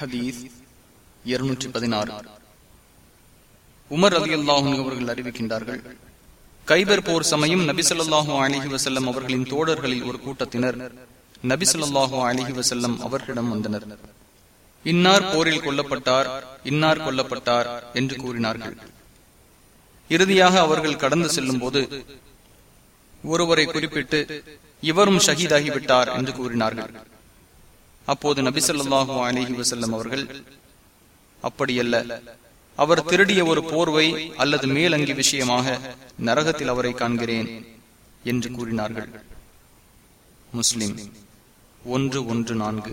ஹதீஸ் இருநூற்றி பதினாறு. உமர் அலி அல்லாஹும் அவர்கள் அறிவிக்கின்றார்கள் கைபர் போர் சமயம் நபிசல்லாஹு அலிஹி வசல்லம் அவர்களின் தோழர்களில் ஒரு கூட்டத்தினர் நபிசல்லாஹு அலிஹி வசல்லம் அவர்களிடம் வந்தனர். இன்னார் போரில் கொல்லப்பட்டார் இன்னார் கொல்லப்பட்டார் என்று கூறினார்கள். இறுதியாக அவர்கள் கடந்து செல்லும் போது ஒருவரை குறிப்பிட்டு இவரும் ஷஹீதாகிவிட்டார் என்று கூறினார்கள். அப்போது நபிசல்லாஹு அலிஹி வசல்லம் அவர்கள் அப்படியல்ல அவர் திருடிய ஒரு போர்வை அல்லது மேலங்கி விஷயமாக நரகத்தில் அவரை காண்கிறேன் என்று கூறினார்கள். முஸ்லிம் ஒன்று ஒன்று நான்கு.